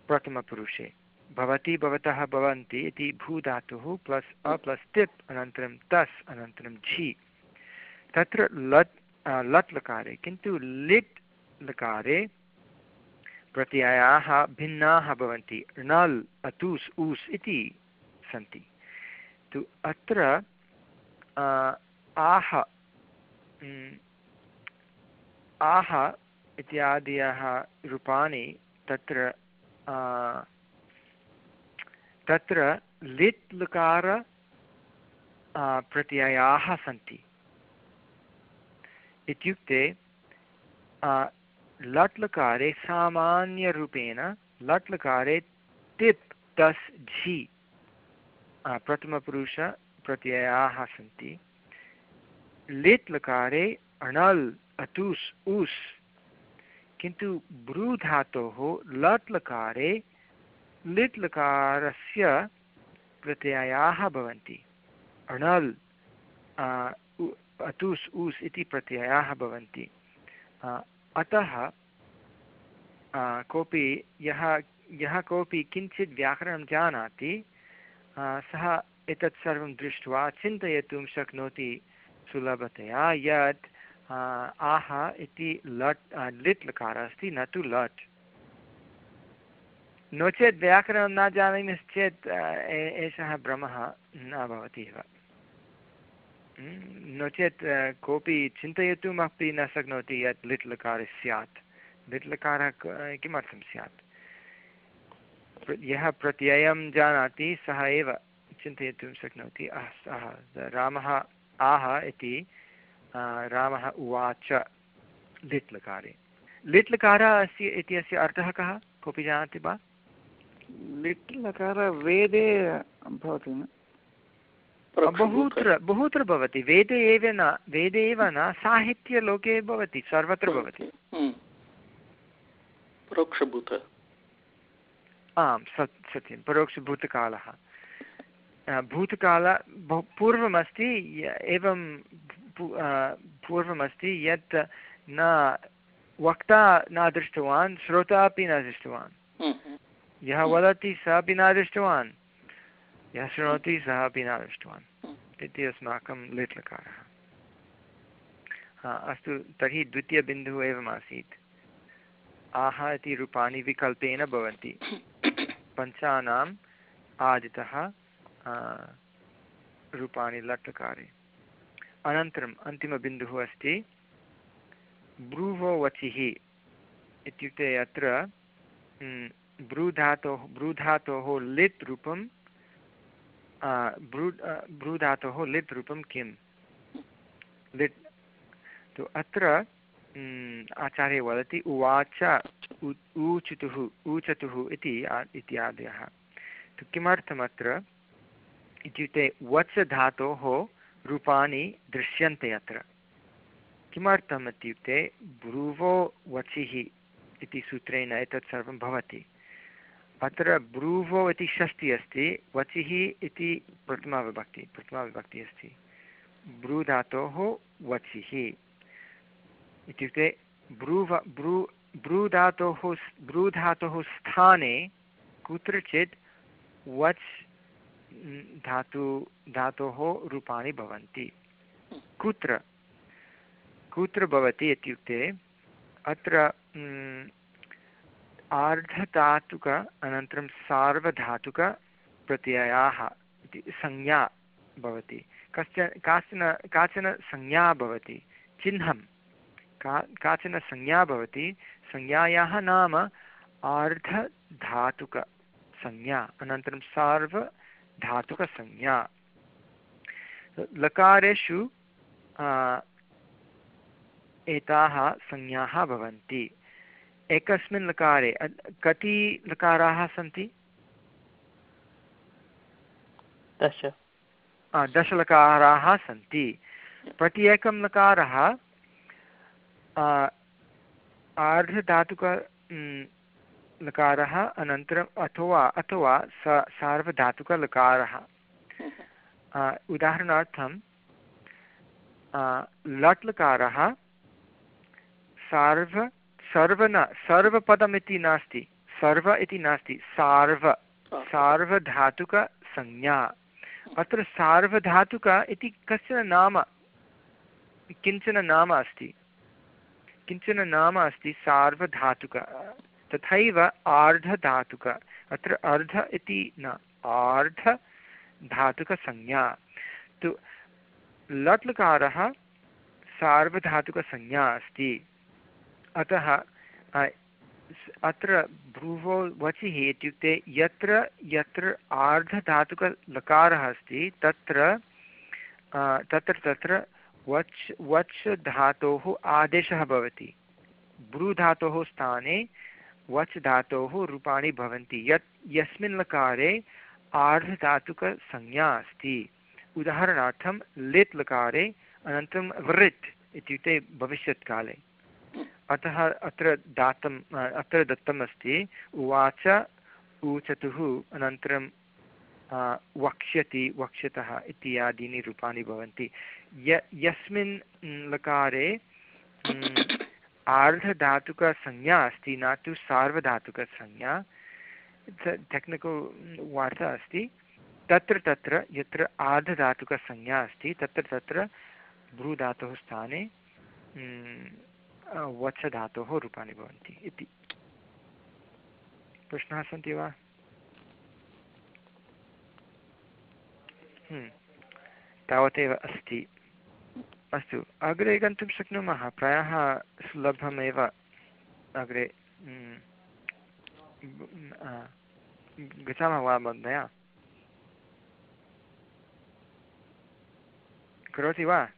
प्रथमपुरुषे। भवति भवतः भवन्ति इति भूधातुः प्लस् अ प्लस् तिप्, अनन्तरं तस्, अनन्तरं झि। तत्र लट् लट् लकारे, किन्तु लिट् लकारे प्रत्ययाः भिन्नाः भवन्ति। णल् अतुस्, ऊस् इति सन्ति। तु अत्र आह आह इत्यादयः रूपाणि तत्र तत्र लिट् लकार प्रत्ययाः सन्ति। इत्युक्ते लट् लकारे सामान्यरूपेण लट् लकारे तिप् तस् झि प्रथमपुरुषप्रत्ययाः सन्ति। लिट् लकारे अणल्, अतुस्, उस्। किन्तु ब्रूधातोः लट् लकारे लिट् लकारस्य प्रत्ययाः भवन्ति। अणल् अतुस्, उस् इति प्रत्ययाः भवन्ति। अतः कोऽपि यः यः कोऽपि किञ्चित् व्याकरणं जानाति सः एतत् सर्वं दृष्ट्वा चिन्तयितुं शक्नोति सुलभतया, यत् आह इति लट् लिट् लकारः अस्ति, न तु लट्। नो चेत् व्याकरणं न जानीमश्चेत् एषः भ्रमः न भवति एव। नो चेत् कोऽपि चिन्तयितुमपि न शक्नोति यत् लिट् लकारः स्यात्। लिट् लकारः किमर्थं स्यात्? यः प्रत्ययं जानाति, सः एव चिन्तयितुं शक्नोति। सः रामः आह इति रामः उवाच लिट् लकारे लिट् लकारः अस्य इत्यस्य अर्थः कः? कोऽपि जानाति वा? लिट् लकार वेदे भवति बहुत्र बहुत्र भवति। वेदे एव न वेदे एव न साहित्यलोके भवति सर्वत्र भवति। परोक्षभूत। आम् सत् सत्यं परोक्षभूतकालः। भूतकाल पूर्वमस्ति एवं पूर्वमस्ति यत् न वक्ता न दृष्टवान् श्रोता अपि न दृष्टवान्। यः वदति सः अपि न दृष्टवान्। यः शृणोति सः अपि न दृष्टवान् इति अस्माकं लिट्लकारः हा अस्तु तर्हि द्वितीयबिन्दुः एवमासीत् आह इति रूपाणि विकल्पेन भवन्ति पञ्चानाम् आदितः रूपाणि लट्लकारे अनन्तरम् अन्तिमबिन्दुः अस्ति ब्रूवो वचिः इत्युक्ते अत्र ब्रूधातोः ब्रूधातोः लिट् रूपं ब्रू ब्रूधातोः लिट् रूपं किं लिट्। तु अत्र आचार्य वदति उवाच ऊचुतुः, ऊचतुः इति इत्यादयः। तु किमर्थमत्र इत्युक्ते वच धातोः रूपाणि दृश्यन्ते अत्र। किमर्थम् इत्युक्ते ब्रूवो वचिः इति सूत्रेण एतत् सर्वं भवति। अत्र ब्रूवो इति षष्टि अस्ति, वचिः इति प्रथमाविभक्ति, प्रथमाविभक्तिः अस्ति। ब्रूधातोः वचिः। इत्युक्ते ब्रूव, ब्रू, ब्रूधातोः ब्रूधातोः स्थाने कुत्रचित् वच् धातु, धातोः रूपाणि भवन्ति। कुत्र? कुत्र भवति इत्युक्ते अत्र आर्धधातुक अनन्तरं सार्वधातुकप्रत्ययाः इति संज्ञा भवति। कश्चन काचन काचन संज्ञा भवति। चिह्नं का, काचन संज्ञा भवति। संज्ञायाः नाम आर्धधातुकसंज्ञा अनन्तरं सार्वधातुकसंज्ञा लकारेषु एताः संज्ञाः भवन्ति। एकस्मिन् लकारे कति लकाराः सन्ति? दश। दशलकाराः सन्ति। प्रति एकं लकारः आर्धधातुक लकारः अनन्तरम् अथवा अथवा स सार्वधातुकलकारः उदाहरणार्थं लट् लकारः सार्व सर्व न सर्वपदमिति नास्ति सर्व इति नास्ति सार्व सार्वधातुकसंज्ञा अत्र सार्वधातुक इति कश्चन नाम किंचन नाम अस्ति। किंचन नाम अस्ति सार्वधातुक तथैव आर्धधातुक। अत्र अर्ध इति न आर्धधातुकसंज्ञा तु लट्लकारः सार्वधातुकसंज्ञा अस्ति। अतः अत्र भ्रुवो वचिः इत्युक्ते यत्र यत्र आर्धधातुकलकारः अस्ति, तत्र तत्र तत्र वच् वच् धातोः आदेशः भवति। भ्रूधातोः स्थाने वच् धातोः रूपाणि भवन्ति। यत्, यस्मिन् लकारे आर्धधातुकसंज्ञा अस्ति। उदाहरणार्थं लिट् लकारे अनन्तरं वृत् इत्युक्ते भविष्यत्काले। अतः अत्र दातम् अत्र दत्तम् अस्ति उवाच ऊचतुः अनन्तरं वक्ष्यति, वक्ष्यतः इत्यादीनि रूपाणि भवन्ति। य, यस्मिन् लकारे आर्धधातुकसंज्ञा अस्ति, न तु सार्वधातुकसंज्ञा। टेक्निकल् वार्ता अस्ति। तत्र तत्र, यत्र आर्धधातुकसंज्ञा अस्ति, तत्र तत्र भ्रूधातोः स्थाने वच धातोः रूपाणि भवन्ति इति। प्रश्नाः सन्ति वा? हम्म, तावदेव अस्ति। अस्तु अग्रे गन्तुं शक्नुमः। प्रायः सुलभमेव अग्रे। हम्म, गच्छामः वा महोदय? करोति वा?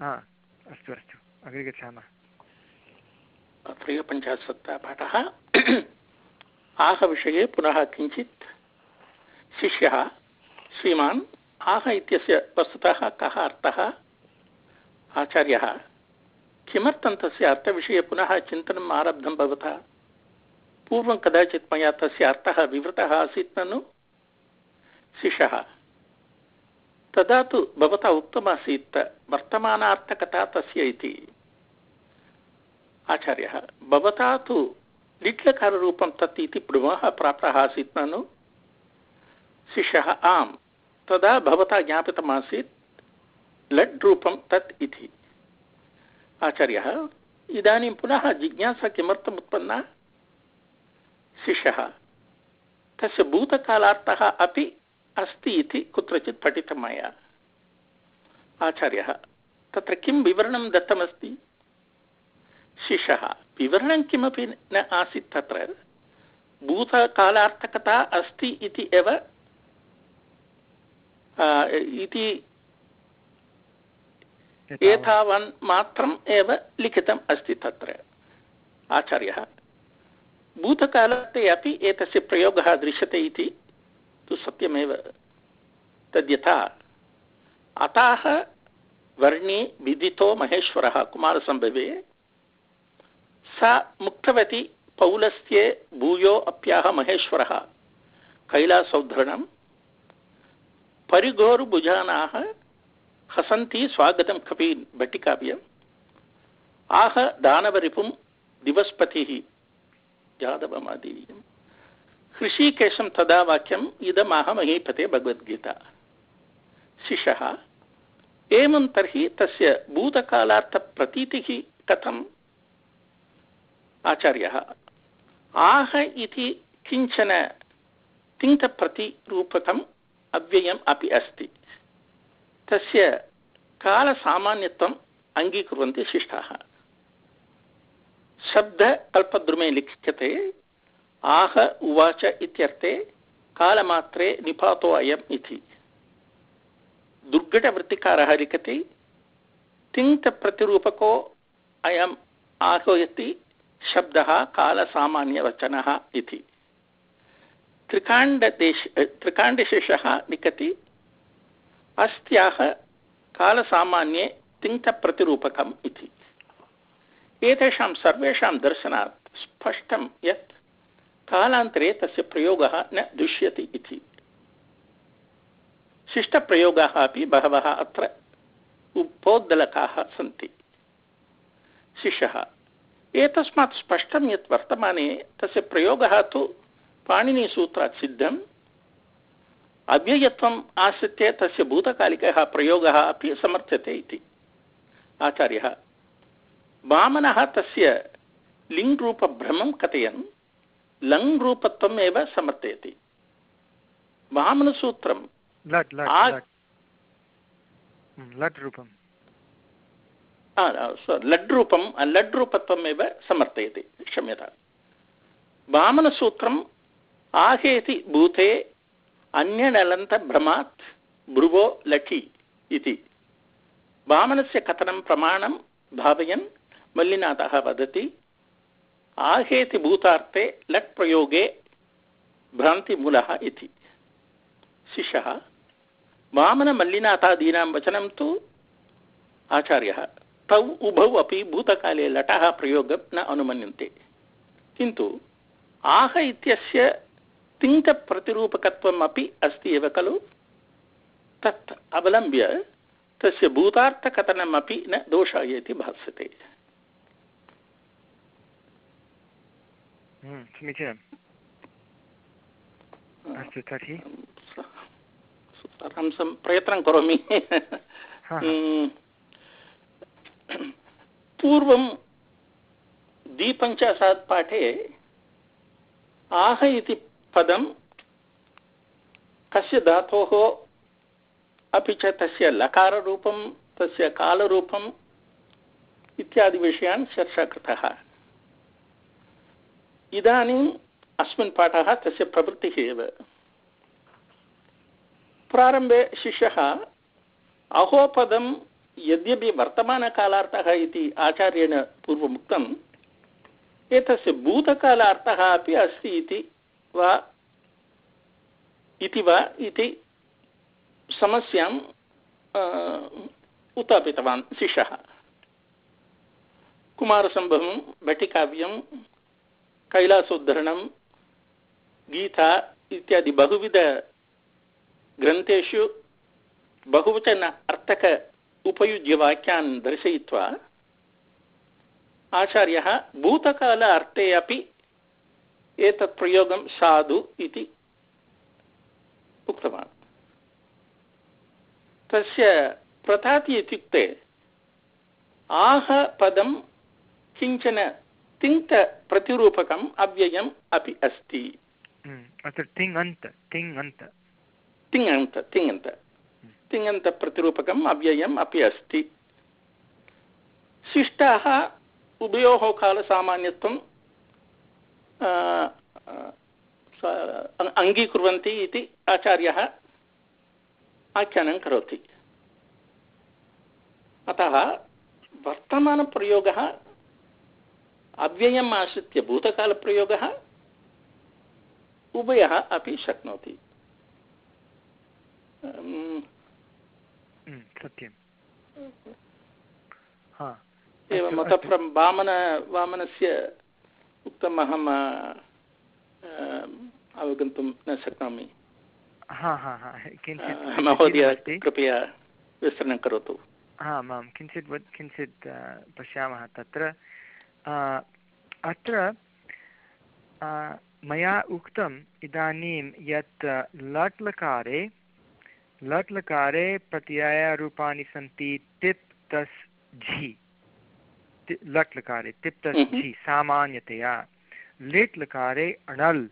हा अस्तु अस्तु। अग्रे गच्छामः। त्रयोपञ्चाशत् पाठः आहविषये पुनः किञ्चित् शिष्यः श्रीमान् आह इत्यस्य वस्तुतः कः अर्थः? आचार्यः किमर्थं तस्य अर्थविषये पुनः चिन्तनम् आरब्धं भवता? पूर्वं कदाचित् मया तस्य अर्थः विवृतः आसीत् ननु? शिष्यः तदा तु भवता उक्तमासीत् वर्तमानार्थकथा तस्य इति। आचार्यः, भवता तु लिट्लकाररूपं तत् इति पुनः प्राप्तः आसीत् ननु? शिष्यः, आम्। तदा भवता ज्ञापितमासीत् लड् रूपं तत् इति। आचार्यः, इदानीं पुनः जिज्ञासा किमर्थम् उत्पन्ना? शिष्यः, तस्य भूतकालार्थः अपि अस्ति इति कुत्रचित् पठितं मया। आचार्यः तत्र किं विवरणं दत्तमस्ति? शिशः विवरणं किमपि न आसीत् तत्र। भूतकालार्थकता अस्ति इति एव इति एतावन् मात्रम् एव लिखितम् अस्ति तत्र। आचार्यः भूतकाले अपि एतस्य प्रयोगः दृश्यते इति तु सत्यमेव। तद्यथा। अतः वर्णे विदितो महेश्वरः कुमारसम्भवे। सा मुक्तवती पौलस्त्ये भूयो अप्याह महेश्वरः। कैलासौद्धरणं परिघोरुभुजानाः हसन्ति स्वागतं कपीन् भट्टिकाव्यम्। आह दानवरिपुं दिवस्पतिः। यादवमादीयम् ऋषिकेशं तदा वाक्यम् इदमाह भगवद्गीता शिशः एवं तर्हि तस्य भूतकालार्थप्रतीतिः कथम् आचार्यः आह इति किंचन तिङ्तप्रतिरूपकम् अव्ययम् अपि अस्ति तस्य कालसामान्यत्वम् अङ्गीकुर्वन्ति शिष्टाः शब्दकल्पद्रुमे लिख्यते आह उवाच इत्यर्थे कालमात्रे निपातो अयम् इति दुर्घटवृत्तिकारः लिखति तिङ्तप्रतिरूपको अयम् आह्वयति शब्दः कालसामान्यवचनः इति त्रिकाण्डदेश त्रिकाण्डशेषः लिखति अस्त्याः कालसामान्ये तिङ्तप्रतिरूपकम् इति एतेषां सर्वेषां दर्शनात् स्पष्टं यत् कालान्तरे तस्य प्रयोगः न दृश्यते इति। शिष्टप्रयोगाः अपि बहवः अत्र उपोद्दलकाः सन्ति। शिष्यः, एतस्मात् स्पष्टं यत् वर्तमाने तस्य प्रयोगः तु पाणिनिसूत्रात् सिद्धम्। अव्ययत्वम् आश्रित्य तस्य भूतकालिकः प्रयोगः अपि समर्थ्यते इति। आचार्यः, वामनः तस्य लिङ्ग्रूपभ्रमं कथयन्। लङ् एव समर्थयति। वामनसूत्रं लट् लट् लट्। रूपं लड्रूपं लड्रूपत्वमेव समर्थयति क्षम्यता। वामनसूत्रम् आहेति भूते अन्यनलन्तभ्रमात् भ्रुवो लठि इति। वामनस्य कथनं प्रमाणं भावयन् मल्लिनाथः वदति आहेति भूतार्थे लट् प्रयोगे भ्रान्तिमूलः इति। शिष्यः, वामनमल्लिनाथादीनां वचनं तु आचार्यः, तौ उभौ अपि भूतकाले लटः प्रयोगं न अनुमन्यन्ते। किन्तु आह इत्यस्य तिङ्कप्रतिरूपकत्वम् अपि अस्ति एव खलु? तत् अवलम्ब्य तस्य भूतार्थकथनमपि न दोषाय इति भास्यते समीचीनम् अस्तु तर्हि अहं प्रयत्नं करोमि। हम्म, पूर्वं द्विपञ्चाशत् पाठे आह इति पदं कस्य धातोः अपि च तस्य लकाररूपं तस्य कालरूपम् इत्यादिविषयान् चर्चा कृतः। इदानीम् अस्मिन् पाठः तस्य प्रवृत्तिः एव। प्रारम्भे शिष्यः अहोपदं यद्यपि वर्तमानकालार्थः इति आचार्येण पूर्वमुक्तम्, एतस्य भूतकालार्थः अपि अस्ति इति वा इति वा इति समस्यां उत्थापितवान् शिष्यः। कुमारसम्भवं भट्टिकाव्यं कैलासोद्धरणं गीता इत्यादि बहुविधग्रन्थेषु बहुवचन अर्थक उपयुज्यवाक्यान् दर्शयित्वा, आचार्यः भूतकाल अर्थे अपि एतत् प्रयोगं साधु इति उक्तवान्। तस्य प्रथाति इत्युक्ते, आह पदं किंचन तिङ्क्तप्रतिरूपकम् अव्ययम् अपि अस्ति। हम्म, अत्र तिङन्त तिङन्त। तिङन्त तिङन्त। तिङन्तप्रतिरूपकम् अव्ययम् अपि अस्ति। शिष्टाः उभयोः कालसामान्यत्वं अङ्गीकुर्वन्ति इति आचार्यः आख्यानं करोति। अतः वर्तमानप्रयोगः अव्ययम् आश्रित्य भूतकालप्रयोगः उभयः अपि शक्नोति। सत्यं हा एवम् अतः परं वामन वामनस्य उक्तम् अहं अवगन्तुं न शक्नोमि। हा हा हा महोदय कृपया विस्तरणं करोतु। आम् किञ्चित् वद् किञ्चित् पश्यामः तत्र। अत्र मया उक्तम् इदानीं यत् लट् लकारे लट् लकारे प्रत्ययरूपाणि सन्ति तिप् तस् झि। लट् लकारे तिप् तस् झि सामान्यतया। लिट् लकारे अणल्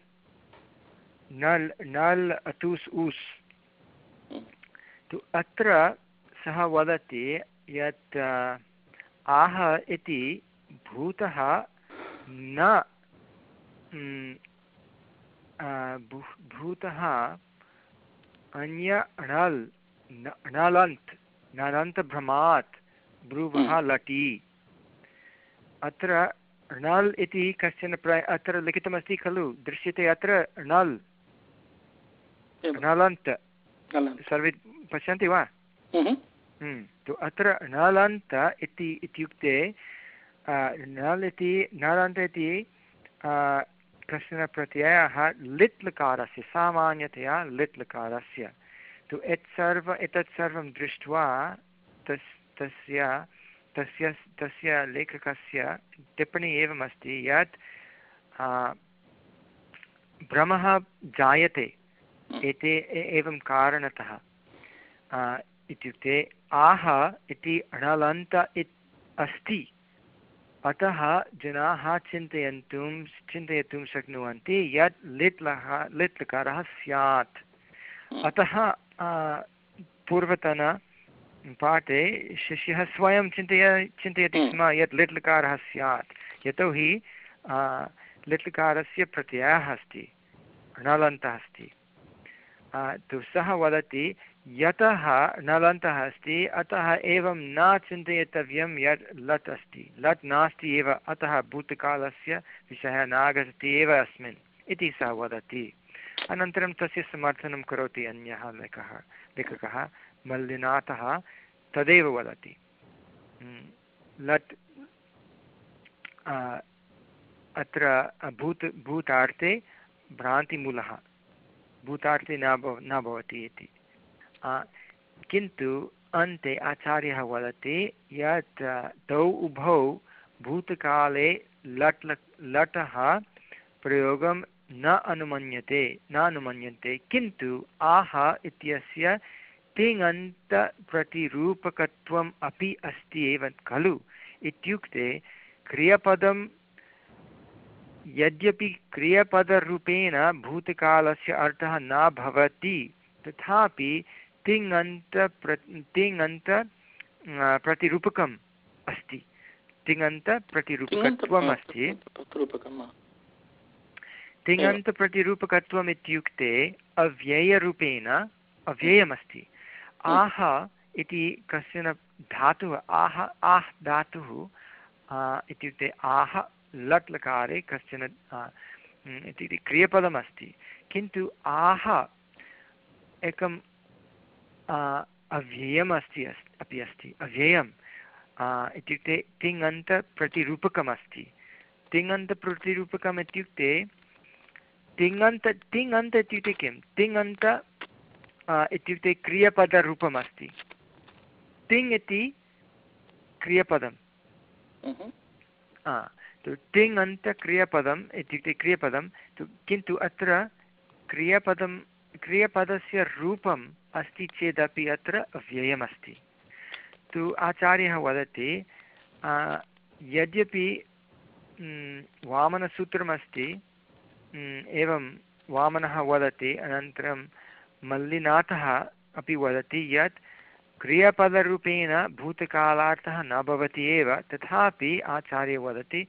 नल् नल् अतुस् उस् तु अत्र सः वदति यत् आह इति भूतः न भूतः अन्य अणल् अणलन्त् नलन्तभ्रमात् ब्रुवः हम्म। लटि अत्र णल् इति कश्चन प्र अत्र लिखितमस्ति खलु दृश्यते अत्र णल् णलन्त् सर्वे पश्यन्ति वा हम्म। हम्म। तु अत्र णलन्त इति इत्युक्ते नल् इति नलन्त इति कश्चन प्रत्ययः लिट् लकारस्य सामान्यतया लिट् लकारस्य तु यत् सर्व एतत् सर्वं दृष्ट्वा तस् तस्य तस्य तस्य लेखकस्य टिप्पणी एवमस्ति यत् भ्रमः जायते एते एवं कारणतः इत्युक्ते आह इति अणलन्त इत् अस्ति अतः जनाः चिन्तयन्तुं चिन्तयितुं शक्नुवन्ति यत् लिट् लः लिट् लकारः स्यात्। अतः पूर्वतन पाठे शिष्यः स्वयं चिन्तय चिन्तयति हम्म। स्म यत् लिट् लकारः स्यात् यतोहि लिट् लकारस्य प्रत्ययः अस्ति णलन्तः अस्ति। तु सः वदति यतः नलन्तः अस्ति, अतः एवं न चिन्तयितव्यं यत् लट् अस्ति। लट् नास्ति एव, अतः भूतकालस्य विषयः नागच्छति एव अस्मिन् इति सः वदति। अनन्तरं तस्य समर्थनं करोति अन्यः लेखः लेखकः मल्लिनाथः तदेव वदति। लट् अत्र भूत, भूतार्थे भ्रान्तिमूलः। भूतार्थे न भव न भवति इति। किन्तु अन्ते आचार्यः वदति यत् तौ उभौ भूतकाले लट् लटः प्रयोगं न अनुमन्यते न अनुमन्यन्ते किन्तु आह इत्यस्य तिङन्तप्रतिरूपकत्वम् अपि अस्ति एव खलु इत्युक्ते क्रियपदं यद्यपि क्रियपदरूपेण भूतकालस्य अर्थः न भवति तथापि तिङन्त प्र तिङन्त प्रतिरूपकम् अस्ति। तिङन्तप्रतिरूपकत्वम् अस्ति। तिङन्तप्रतिरूपकत्वम् इत्युक्ते अव्ययरूपेण अव्ययमस्ति। आह इति कश्चन धातुः आह आह् धातुः इत्युक्ते आह लट् लकारे कश्चन इत्युक्ते क्रियपदमस्ति। किन्तु आह एकम् अव्ययम् अस्ति अस् अपि अस्ति। अव्ययम् इत्युक्ते तिङन्तप्रतिरूपकमस्ति। तिङन्तप्रतिरूपकम् इत्युक्ते तिङन्त तिङन्त इत्युक्ते किं? तिङन्त इत्युक्ते क्रियपदरूपमस्ति। तिङ् इति क्रियपदं तिङन्तक्रियपदम् इत्युक्ते क्रियपदं किन्तु अत्र क्रियपदं क्रियपदस्य रूपम् अस्ति चेदपि अत्र अव्ययमस्ति तु आचार्यः वदति यद्यपि वामनसूत्रमस्ति एवं वामनः वदति, अनन्तरं मल्लिनाथः अपि वदति यत् क्रियपदरूपेण भूतकालार्थः न भवति एव। तथापि आचार्यः वदति,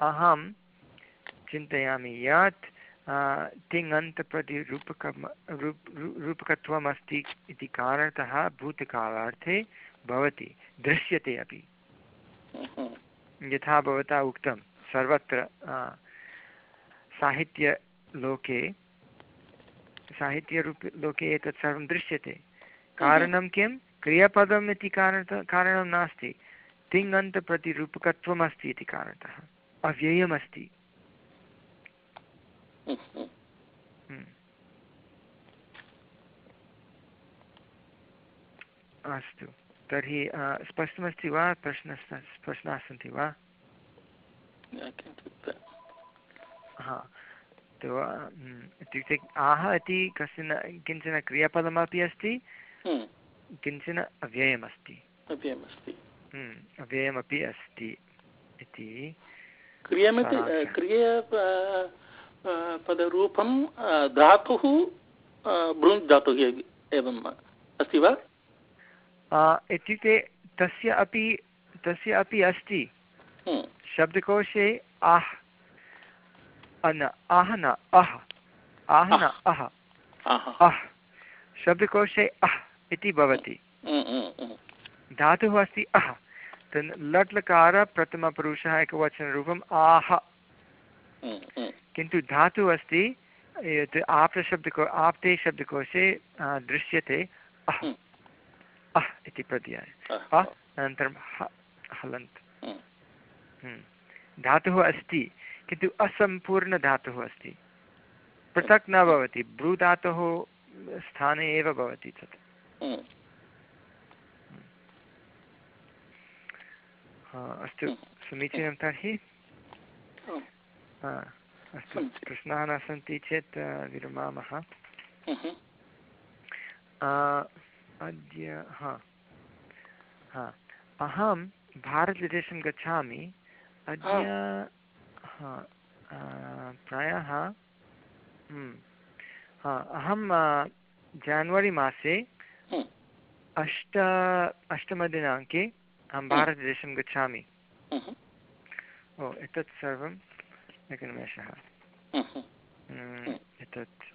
अहं चिन्तयामि यत् तिङन्तप्रतिरूपकं रूप रूपकत्वम् अस्ति इति कारणतः भूतकालार्थे भवति, दृश्यते अपि। यथा भवता उक्तं, सर्वत्र साहित्यलोके, साहित्यरूप लोके एतत् सर्वं दृश्यते। कारणं किं? क्रियापदम् इति कारणतः कारणं नास्ति। तिङन्तप्रतिरूपकत्वम् अस्ति इति कारणतः। अव्ययमस्ति। अस्तु। तर्हि स्पष्टमस्ति वा? प्रश्नः प्रश्नाः सन्ति वा? हा। तो इत्युक्ते आह इति कश्चन किंचन क्रियापदमपि अस्ति? हम्म। किंचन अव्ययमस्ति? अव्ययमस्ति। हम्म, अव्ययमपि अस्ति इति। क्रियमिति क्रिय पदरूपं धातुः भृङ् धातुः एवम् अस्ति वा? इत्युक्ते तस्य अपि तस्य अपि अस्ति। शब्दकोशे आह् न आह न अह आह न अह। अह् शब्दकोशे अह् इति भवति। धातुः अस्ति अह। लट् लकार प्रथमपुरुषः एकवचनरूपम् आह। किन्तु धातुः अस्ति यत् आप्तशब्दको आप्ते शब्दकोशे दृश्यते अह् अह् इति प्रत्यय। अ अनन्तरं हलन्त्। धातुः अस्ति किन्तु असम्पूर्णधातुः अस्ति। पृथक् न भवति भ्रूधातोः स्थाने एव भवति तत्। अस्तु समीचीनं तर्हि। अस्तु प्रश्नाः न सन्ति चेत् विरमामः अद्य हा हा अहं भारतदेशं गच्छामि। अद्य हा। प्रायः हम्म, हा अहं जान्वरि मासे अष्ट अष्टमदिनाङ्के अहं भारतदेशं गच्छामि। ओ एतत् सर्वम् एकनिमेषः एतत्